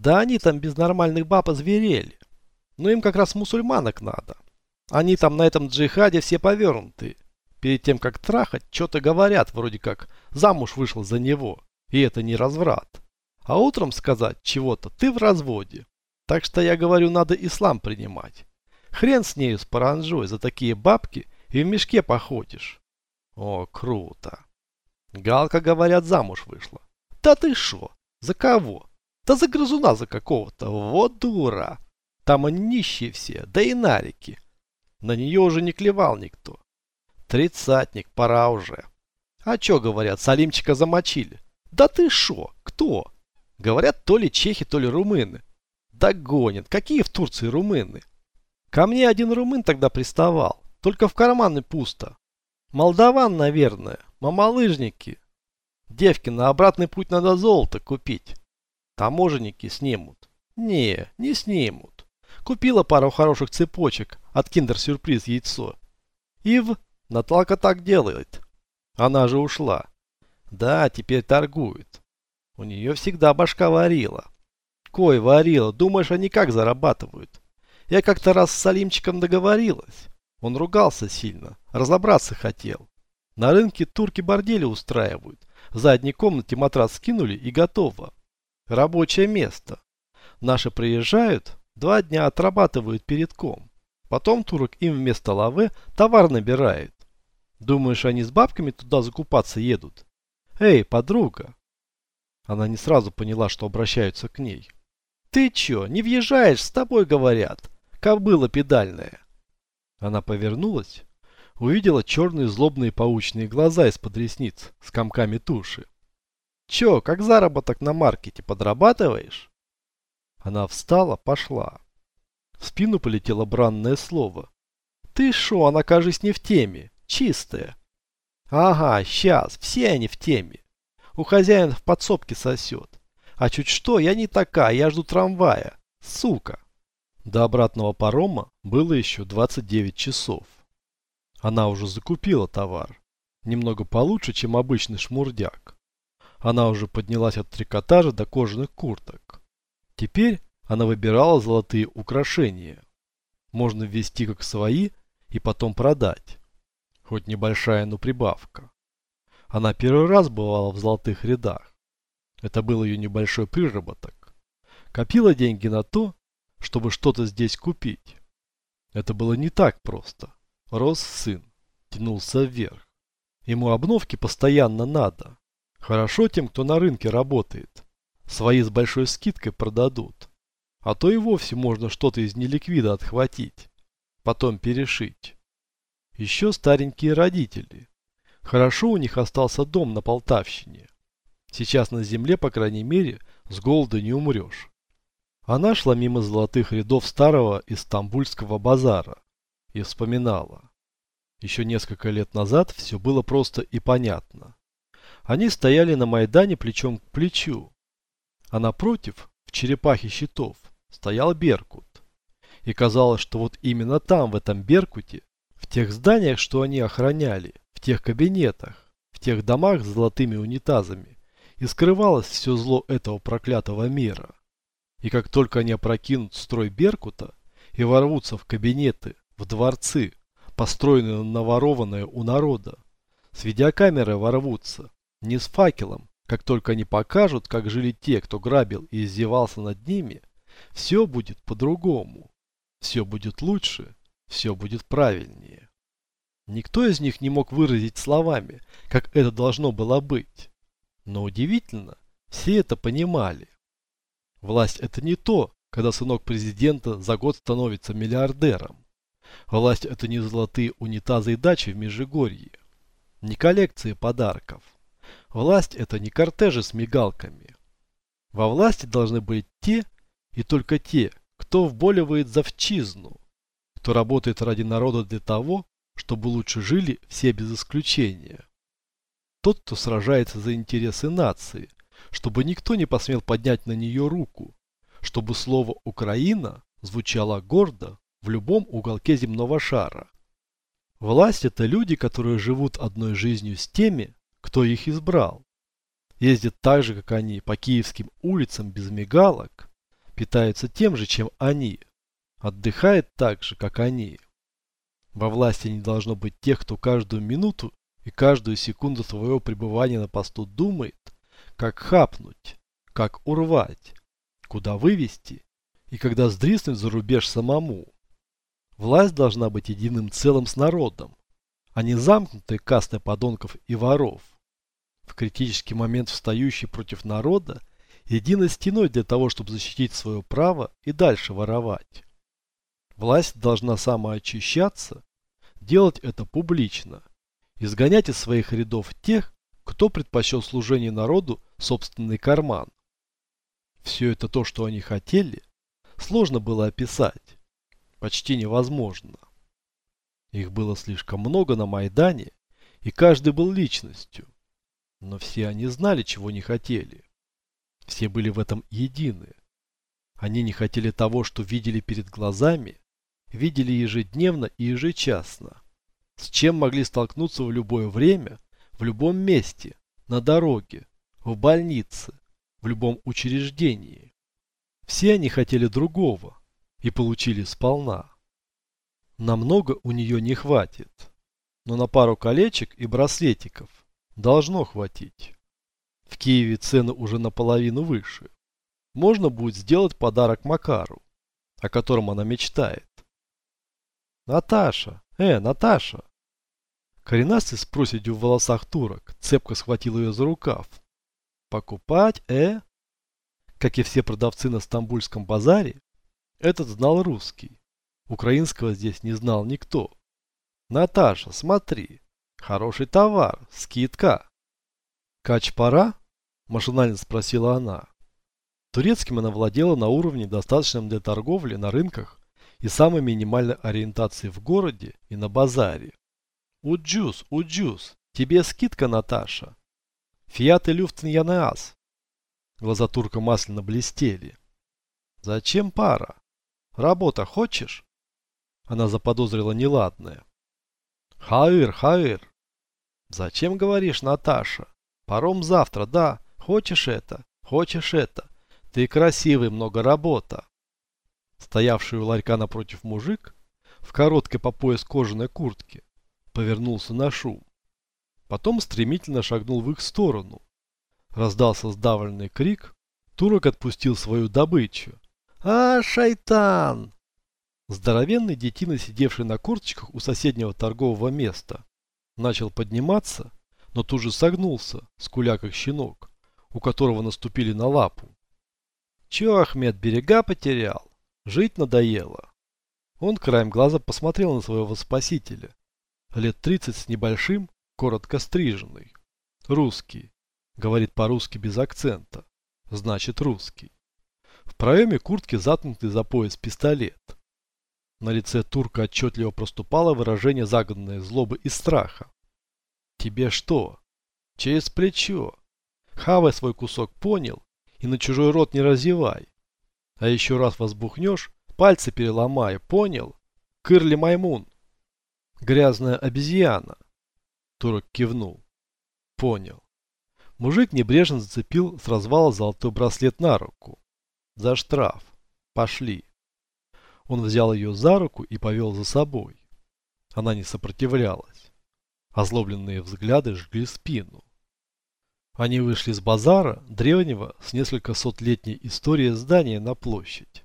Да они там без нормальных баб озверели. Но им как раз мусульманок надо. Они там на этом джихаде все повернутые. Перед тем, как трахать, что-то говорят, вроде как замуж вышел за него. И это не разврат. А утром сказать чего-то, ты в разводе. Так что я говорю, надо ислам принимать. Хрен с нею, с паранжой, за такие бабки и в мешке походишь. О, круто. Галка, говорят, замуж вышла. Да ты шо? За кого? Да за грызуна за какого-то. Вот дура. Там они нищие все, да и нарики. На нее уже не клевал никто. Тридцатник, пора уже. А чё, говорят, Салимчика замочили? Да ты шо? Кто? Говорят, то ли чехи, то ли румыны. Да гонят. Какие в Турции румыны? Ко мне один румын тогда приставал. Только в карманы пусто. Молдаван, наверное. Мамалыжники. Девки, на обратный путь надо золото купить. Таможенники снимут. Не, не снимут. Купила пару хороших цепочек от киндер-сюрприз яйцо. И в... Наталка так делает. Она же ушла. Да, теперь торгует. У нее всегда башка варила. Кой варила, думаешь, они как зарабатывают? Я как-то раз с Салимчиком договорилась. Он ругался сильно, разобраться хотел. На рынке турки бордели устраивают. В задней комнате матрас скинули и готово. Рабочее место. Наши приезжают, два дня отрабатывают перед ком. Потом турок им вместо лавы товар набирает. Думаешь, они с бабками туда закупаться едут? Эй, подруга! Она не сразу поняла, что обращаются к ней. Ты чё, не въезжаешь, с тобой говорят. Кобыла педальная. Она повернулась, увидела черные злобные паучные глаза из-под ресниц с комками туши. Чё, как заработок на маркете подрабатываешь? Она встала, пошла. В спину полетело бранное слово. Ты шо, она, кажись, не в теме. Чистая. Ага, сейчас, все они в теме. У хозяина в подсобке сосет. А чуть что, я не такая, я жду трамвая. Сука. До обратного парома было еще 29 часов. Она уже закупила товар. Немного получше, чем обычный шмурдяк. Она уже поднялась от трикотажа до кожаных курток. Теперь она выбирала золотые украшения. Можно ввести как свои и потом продать. Хоть небольшая, но прибавка. Она первый раз бывала в золотых рядах. Это был ее небольшой приработок. Копила деньги на то, чтобы что-то здесь купить. Это было не так просто. Рос сын, тянулся вверх. Ему обновки постоянно надо. Хорошо тем, кто на рынке работает. Свои с большой скидкой продадут. А то и вовсе можно что-то из неликвида отхватить. Потом перешить. Еще старенькие родители. Хорошо у них остался дом на Полтавщине. Сейчас на земле, по крайней мере, с голода не умрешь. Она шла мимо золотых рядов старого Истамбульского базара и вспоминала. Еще несколько лет назад все было просто и понятно. Они стояли на Майдане плечом к плечу, а напротив, в черепахе щитов, стоял Беркут. И казалось, что вот именно там, в этом Беркуте, в тех зданиях, что они охраняли, в тех кабинетах, в тех домах с золотыми унитазами, и скрывалось все зло этого проклятого мира. И как только они опрокинут строй Беркута и ворвутся в кабинеты, в дворцы, построенные на ворованное у народа, с видеокамерой ворвутся, не с факелом, как только они покажут, как жили те, кто грабил и издевался над ними, все будет по-другому. Все будет лучше, все будет правильнее. Никто из них не мог выразить словами, как это должно было быть. Но удивительно, все это понимали. Власть это не то, когда сынок президента за год становится миллиардером. Власть это не золотые унитазы и дачи в Межигорье, не коллекции подарков. Власть это не кортежи с мигалками. Во власти должны быть те и только те, кто вболивает за вчизну, кто работает ради народа для того, чтобы лучше жили все без исключения. Тот, кто сражается за интересы нации, чтобы никто не посмел поднять на нее руку, чтобы слово «Украина» звучало гордо в любом уголке земного шара. Власть – это люди, которые живут одной жизнью с теми, кто их избрал. Ездят так же, как они, по киевским улицам без мигалок, питается тем же, чем они, отдыхает так же, как они. Во власти не должно быть тех, кто каждую минуту и каждую секунду своего пребывания на посту думает, как хапнуть, как урвать, куда вывести и когда сдриснуть за рубеж самому. Власть должна быть единым целым с народом, а не замкнутой кастой подонков и воров. В критический момент встающий против народа единой стеной для того, чтобы защитить свое право и дальше воровать. Власть должна самоочищаться, делать это публично, изгонять из своих рядов тех, кто предпочел служение народу собственный карман. Все это то, что они хотели, сложно было описать, почти невозможно. Их было слишком много на Майдане, и каждый был личностью. Но все они знали, чего не хотели. Все были в этом едины. Они не хотели того, что видели перед глазами, видели ежедневно и ежечасно. С чем могли столкнуться в любое время, в любом месте, на дороге, в больнице, в любом учреждении. Все они хотели другого и получили сполна. Намного у нее не хватит, но на пару колечек и браслетиков должно хватить. В Киеве цены уже наполовину выше. Можно будет сделать подарок Макару, о котором она мечтает. Наташа, э, Наташа. Коренастый с проседью в волосах турок цепко схватил ее за рукав. Покупать, э? Как и все продавцы на Стамбульском базаре, этот знал русский. Украинского здесь не знал никто. Наташа, смотри. Хороший товар. Скидка. Кач пора? Машинально спросила она. Турецким она владела на уровне, достаточном для торговли на рынках и самой минимальной ориентации в городе и на базаре. Уджус, уджус, тебе скидка, Наташа. Фиат и люфтен янеас. Глаза турка масляно блестели. Зачем пара? Работа хочешь? Она заподозрила неладное. Хаир, Хаир. Зачем говоришь, Наташа? Паром завтра, да. Хочешь это? Хочешь это? Ты красивый, много работа. Стоявший у ларька напротив мужик в короткой по пояс кожаной куртке повернулся на шум. Потом стремительно шагнул в их сторону. Раздался сдавленный крик. Турок отпустил свою добычу. «А, шайтан!» Здоровенный детина, сидевший на курточках у соседнего торгового места, начал подниматься, но тут же согнулся, скуля как щенок, у которого наступили на лапу. Че, Ахмед, берега потерял? Жить надоело. Он краем глаза посмотрел на своего спасителя. Лет тридцать с небольшим, коротко стриженный. Русский. Говорит по-русски без акцента. Значит русский. В проеме куртки заткнутый за пояс пистолет. На лице турка отчетливо проступало выражение загнанной злобы и страха. «Тебе что? Через плечо. Хавай свой кусок, понял? И на чужой рот не разевай. А еще раз возбухнешь, пальцы переломай, понял? Кырли маймун. Грязная обезьяна». Турок кивнул. «Понял». Мужик небрежно зацепил с развала золотой браслет на руку. «За штраф. Пошли». Он взял ее за руку и повел за собой. Она не сопротивлялась. Озлобленные взгляды жгли спину. Они вышли с базара, древнего, с несколько сотлетней историей здания на площадь.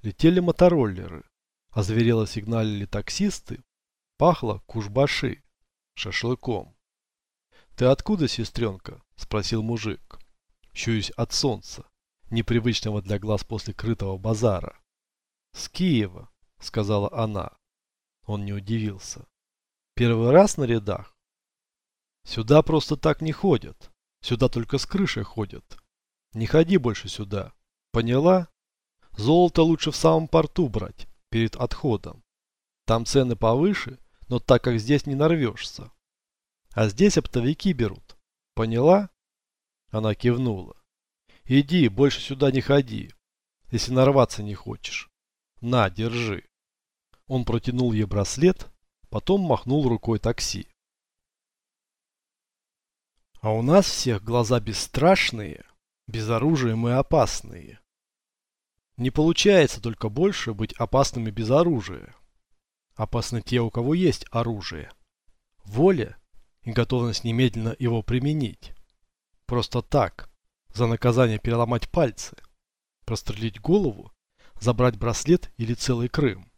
Летели мотороллеры, озверело сигналили таксисты, пахло кушбаши, шашлыком. «Ты откуда, сестренка?» – спросил мужик, щуясь от солнца, непривычного для глаз после крытого базара. «С Киева», — сказала она. Он не удивился. «Первый раз на рядах?» «Сюда просто так не ходят. Сюда только с крышей ходят. Не ходи больше сюда. Поняла? Золото лучше в самом порту брать, перед отходом. Там цены повыше, но так как здесь не нарвешься. А здесь оптовики берут. Поняла?» Она кивнула. «Иди, больше сюда не ходи, если нарваться не хочешь. На, держи. Он протянул ей браслет, потом махнул рукой такси. А у нас всех глаза бесстрашные, безоружием и опасные. Не получается только больше быть опасными без оружия. Опасны те, у кого есть оружие. Воля и готовность немедленно его применить. Просто так, за наказание переломать пальцы, прострелить голову, забрать браслет или целый Крым.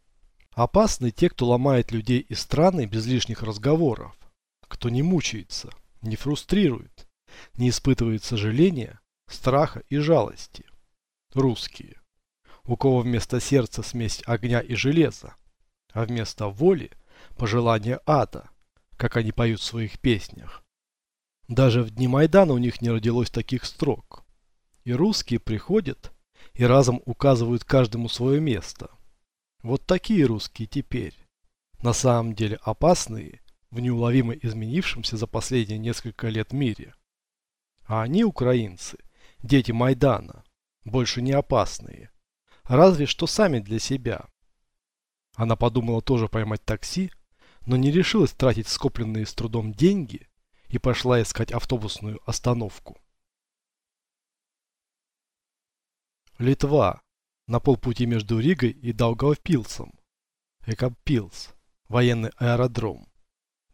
Опасны те, кто ломает людей и страны без лишних разговоров, кто не мучается, не фрустрирует, не испытывает сожаления, страха и жалости. Русские. У кого вместо сердца смесь огня и железа, а вместо воли – пожелание ада, как они поют в своих песнях. Даже в дни Майдана у них не родилось таких строк. И русские приходят и разом указывают каждому свое место. Вот такие русские теперь. На самом деле опасные в неуловимо изменившемся за последние несколько лет мире. А они, украинцы, дети Майдана, больше не опасные. Разве что сами для себя. Она подумала тоже поймать такси, но не решилась тратить скопленные с трудом деньги и пошла искать автобусную остановку. Литва. На полпути между Ригой и Даугавпилсом. Экапилс. Военный аэродром.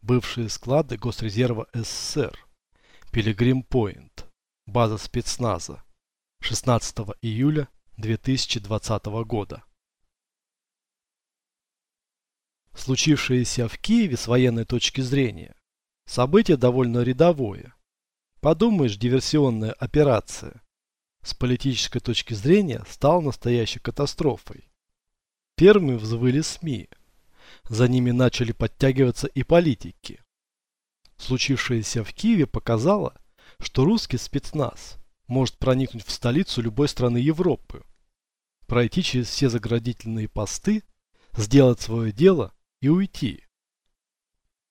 Бывшие склады Госрезерва СССР. Пилигрим-Пойнт. База спецназа. 16 июля 2020 года. Случившееся в Киеве с военной точки зрения событие довольно рядовое. Подумаешь, диверсионная операция. С политической точки зрения стала настоящей катастрофой. Первыми взвыли СМИ. За ними начали подтягиваться и политики. Случившееся в Киеве показало, что русский спецназ может проникнуть в столицу любой страны Европы, пройти через все заградительные посты, сделать свое дело и уйти.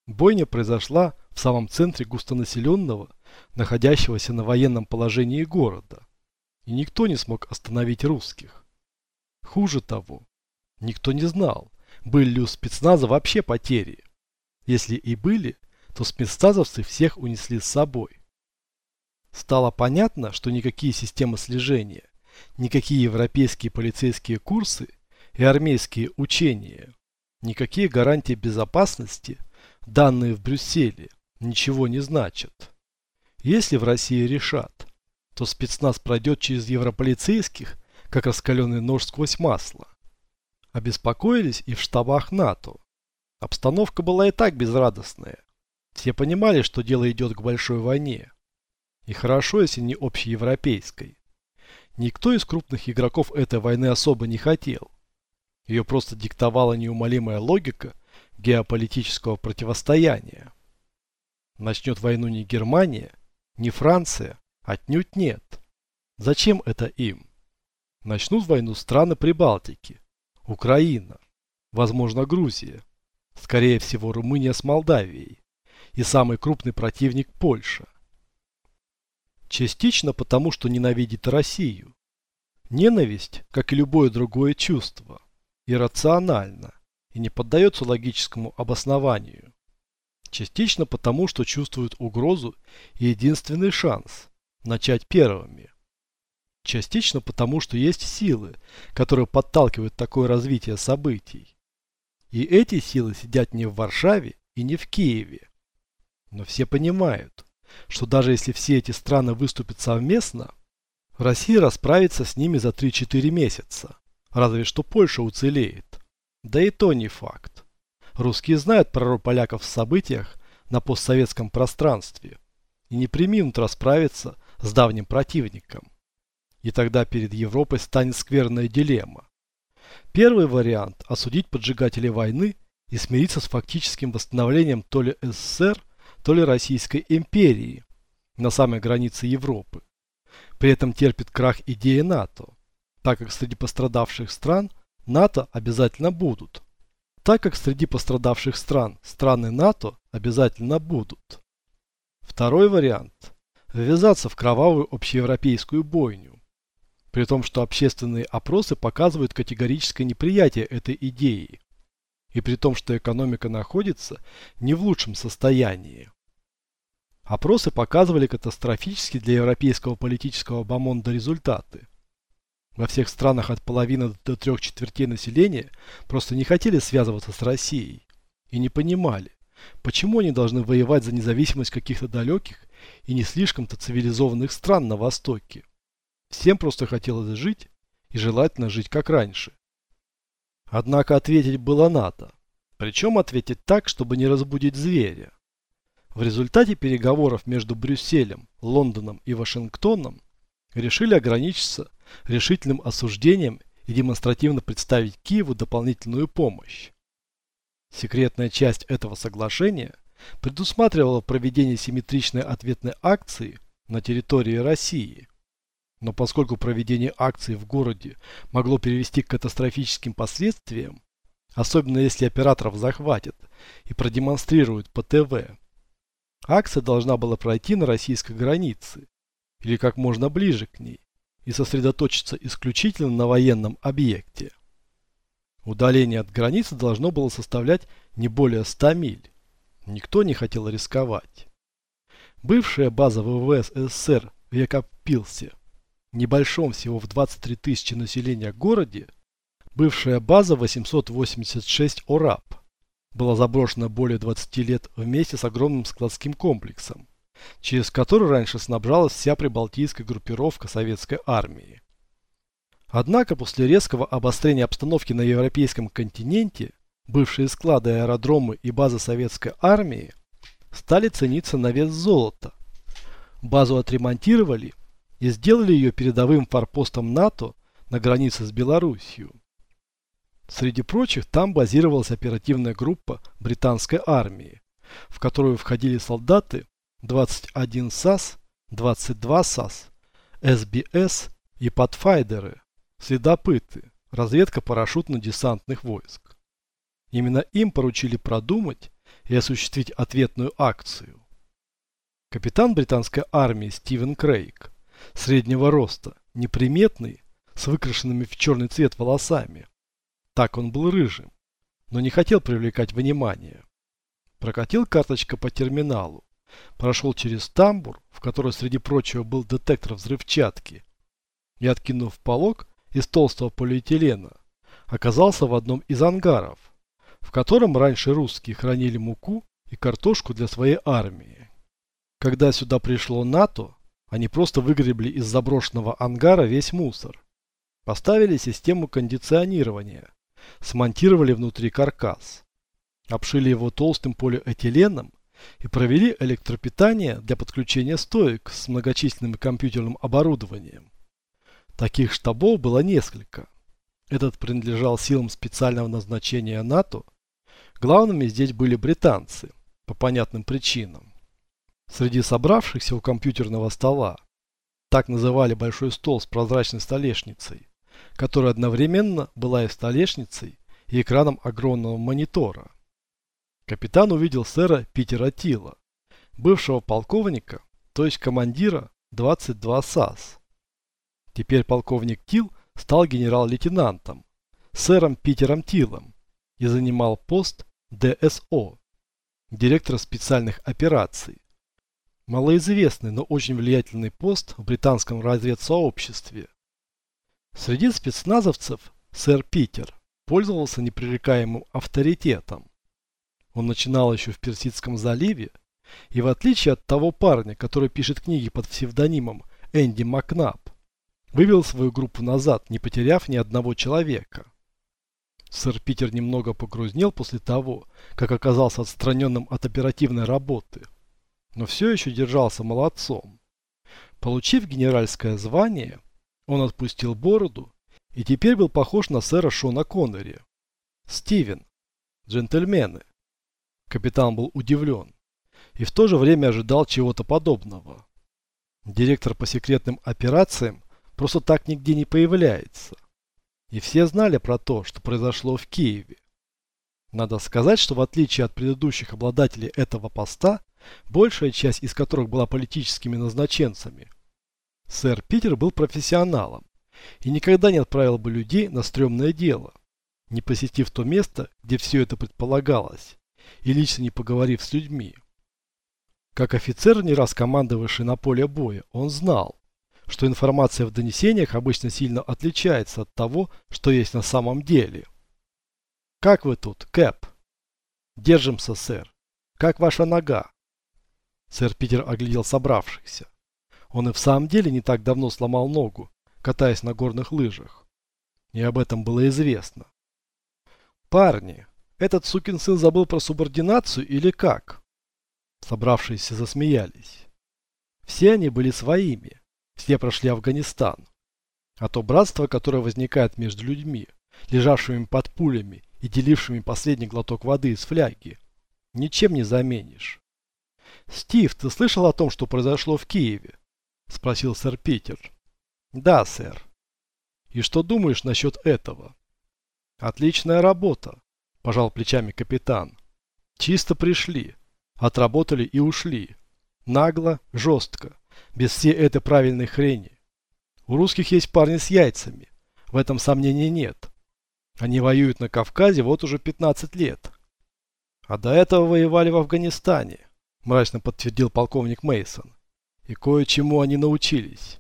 Бойня произошла в самом центре густонаселенного, находящегося на военном положении города, и никто не смог остановить русских. Хуже того, никто не знал, были ли у спецназа вообще потери. Если и были, то спецназовцы всех унесли с собой. Стало понятно, что никакие системы слежения, никакие европейские полицейские курсы и армейские учения Никакие гарантии безопасности, данные в Брюсселе, ничего не значат. Если в России решат, то спецназ пройдет через европолицейских, как раскаленный нож сквозь масло. Обеспокоились и в штабах НАТО. Обстановка была и так безрадостная. Все понимали, что дело идет к большой войне. И хорошо, если не общеевропейской. Никто из крупных игроков этой войны особо не хотел. Ее просто диктовала неумолимая логика геополитического противостояния. Начнет войну не Германия, не Франция, отнюдь нет. Зачем это им? Начнут войну страны Прибалтики, Украина, возможно Грузия, скорее всего Румыния с Молдавией и самый крупный противник Польша. Частично потому, что ненавидит Россию. Ненависть, как и любое другое чувство, иррационально и не поддается логическому обоснованию. Частично потому, что чувствуют угрозу и единственный шанс – начать первыми. Частично потому, что есть силы, которые подталкивают такое развитие событий. И эти силы сидят не в Варшаве и не в Киеве. Но все понимают, что даже если все эти страны выступят совместно, Россия расправится с ними за 3-4 месяца. Разве что Польша уцелеет. Да и то не факт. Русские знают про роль поляков в событиях на постсоветском пространстве и не приминут расправиться с давним противником. И тогда перед Европой станет скверная дилемма. Первый вариант – осудить поджигателей войны и смириться с фактическим восстановлением то ли СССР, то ли Российской империи на самой границе Европы. При этом терпит крах идеи НАТО так как среди пострадавших стран НАТО обязательно будут. Так как среди пострадавших стран страны НАТО обязательно будут. Второй вариант – ввязаться в кровавую общеевропейскую бойню. При том, что общественные опросы показывают категорическое неприятие этой идеи. И при том, что экономика находится не в лучшем состоянии. Опросы показывали катастрофические для европейского политического бомонда результаты. Во всех странах от половины до трех четвертей населения просто не хотели связываться с Россией и не понимали, почему они должны воевать за независимость каких-то далеких и не слишком-то цивилизованных стран на Востоке. Всем просто хотелось жить и желательно жить как раньше. Однако ответить было надо. Причем ответить так, чтобы не разбудить зверя. В результате переговоров между Брюсселем, Лондоном и Вашингтоном решили ограничиться решительным осуждением и демонстративно представить Киеву дополнительную помощь. Секретная часть этого соглашения предусматривала проведение симметричной ответной акции на территории России. Но поскольку проведение акции в городе могло привести к катастрофическим последствиям, особенно если операторов захватят и продемонстрируют по ТВ, акция должна была пройти на российской границе или как можно ближе к ней и сосредоточиться исключительно на военном объекте. Удаление от границы должно было составлять не более 100 миль. Никто не хотел рисковать. Бывшая база ВВС СССР в Якопилсе, небольшом всего в 23 тысячи населения городе, бывшая база 886 ОРАП, была заброшена более 20 лет вместе с огромным складским комплексом, через который раньше снабжалась вся прибалтийская группировка советской армии. Однако после резкого обострения обстановки на европейском континенте, бывшие склады, аэродромы и базы советской армии стали цениться на вес золота. Базу отремонтировали и сделали ее передовым форпостом НАТО на границе с Белоруссией. Среди прочих там базировалась оперативная группа британской армии, в которую входили солдаты 21 САС, 22 САС, СБС и подфайдеры, следопыты, разведка парашютно-десантных войск. Именно им поручили продумать и осуществить ответную акцию. Капитан британской армии Стивен Крейг, среднего роста, неприметный, с выкрашенными в черный цвет волосами. Так он был рыжим, но не хотел привлекать внимание. Прокатил карточка по терминалу, прошел через тамбур, в который среди прочего был детектор взрывчатки, и, откинув полог из толстого полиэтилена, оказался в одном из ангаров, в котором раньше русские хранили муку и картошку для своей армии. Когда сюда пришло НАТО, они просто выгребли из заброшенного ангара весь мусор. Поставили систему кондиционирования, смонтировали внутри каркас, обшили его толстым полиэтиленом и провели электропитание для подключения стоек с многочисленным компьютерным оборудованием. Таких штабов было несколько. Этот принадлежал силам специального назначения НАТО. Главными здесь были британцы, по понятным причинам. Среди собравшихся у компьютерного стола, так называли большой стол с прозрачной столешницей, которая одновременно была и столешницей, и экраном огромного монитора. Капитан увидел сэра Питера Тила, бывшего полковника, то есть командира 22 САС. Теперь полковник Тил стал генерал-лейтенантом, сэром Питером Тилом, и занимал пост ДСО, директора специальных операций. Малоизвестный, но очень влиятельный пост в британском разведсообществе. Среди спецназовцев сэр Питер пользовался непререкаемым авторитетом. Он начинал еще в Персидском заливе, и в отличие от того парня, который пишет книги под псевдонимом Энди Макнаб, вывел свою группу назад, не потеряв ни одного человека. Сэр Питер немного погрузнел после того, как оказался отстраненным от оперативной работы, но все еще держался молодцом. Получив генеральское звание, он отпустил бороду и теперь был похож на сэра Шона Коннери. Стивен, джентльмены, Капитан был удивлен и в то же время ожидал чего-то подобного. Директор по секретным операциям просто так нигде не появляется. И все знали про то, что произошло в Киеве. Надо сказать, что в отличие от предыдущих обладателей этого поста, большая часть из которых была политическими назначенцами, сэр Питер был профессионалом и никогда не отправил бы людей на стрёмное дело, не посетив то место, где все это предполагалось и лично не поговорив с людьми. Как офицер, не раз командовавший на поле боя, он знал, что информация в донесениях обычно сильно отличается от того, что есть на самом деле. «Как вы тут, Кэп?» «Держимся, сэр. Как ваша нога?» Сэр Питер оглядел собравшихся. Он и в самом деле не так давно сломал ногу, катаясь на горных лыжах. И об этом было известно. «Парни, этот сукин сын забыл про субординацию или как?» Собравшиеся засмеялись. Все они были своими. Все прошли Афганистан. А то братство, которое возникает между людьми, лежавшими под пулями и делившими последний глоток воды из фляги, ничем не заменишь. «Стив, ты слышал о том, что произошло в Киеве?» – спросил сэр Питер. «Да, сэр». «И что думаешь насчет этого?» «Отличная работа», – пожал плечами капитан. «Чисто пришли, отработали и ушли. Нагло, жестко, без всей этой правильной хрени. У русских есть парни с яйцами, в этом сомнений нет. Они воюют на Кавказе вот уже 15 лет. А до этого воевали в Афганистане, мрачно подтвердил полковник Мейсон. И кое-чему они научились.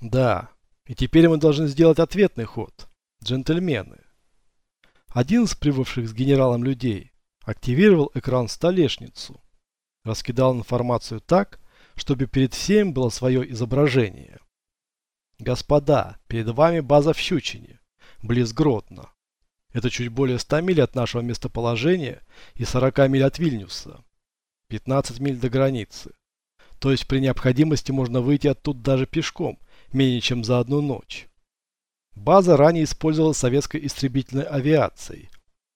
Да, и теперь мы должны сделать ответный ход. Джентльмены. Один из прибывших с генералом людей активировал экран-столешницу. Раскидал информацию так, чтобы перед всем было свое изображение. Господа, перед вами база в Щучине близ Гродно. Это чуть более 100 миль от нашего местоположения и 40 миль от Вильнюса. 15 миль до границы. То есть при необходимости можно выйти оттуда даже пешком, менее чем за одну ночь. База ранее использовалась советской истребительной авиацией,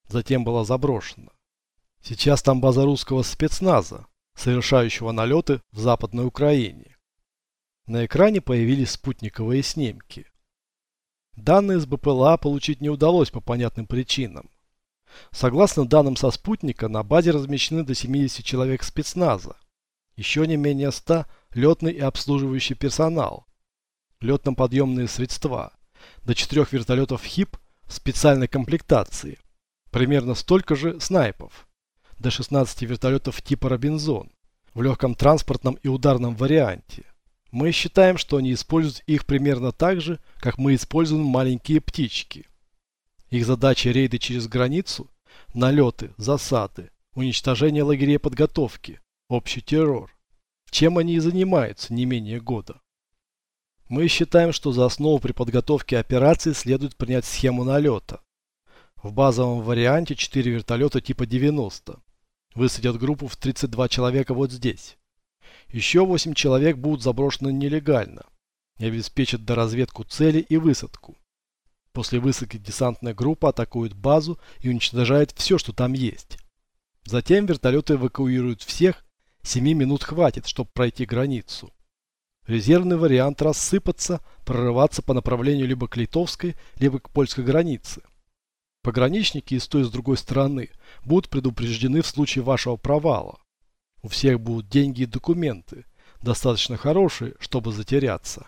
затем была заброшена. Сейчас там база русского спецназа, совершающего налеты в Западной Украине. На экране появились спутниковые снимки. Данные с БПЛА получить не удалось по понятным причинам. Согласно данным со спутника, на базе размещены до 70 человек спецназа, еще не менее 100 летный и обслуживающий персонал, летно-подъемные средства, до 4 вертолетов ХИП в специальной комплектации, примерно столько же снайпов, до 16 вертолетов типа Робинзон в легком транспортном и ударном варианте, мы считаем, что они используют их примерно так же, как мы используем маленькие птички. Их задача рейды через границу, налеты, засады, уничтожение лагерей подготовки, общий террор. Чем они и занимаются не менее года. Мы считаем, что за основу при подготовке операции следует принять схему налета. В базовом варианте 4 вертолета типа 90. Высадят группу в 32 человека вот здесь. Еще 8 человек будут заброшены нелегально и обеспечат доразведку цели и высадку. После высадки десантная группа атакует базу и уничтожает все, что там есть. Затем вертолеты эвакуируют всех, 7 минут хватит, чтобы пройти границу. Резервный вариант рассыпаться, прорываться по направлению либо к литовской, либо к польской границе. Пограничники и с той и с другой стороны будут предупреждены в случае вашего провала. У всех будут деньги и документы, достаточно хорошие, чтобы затеряться.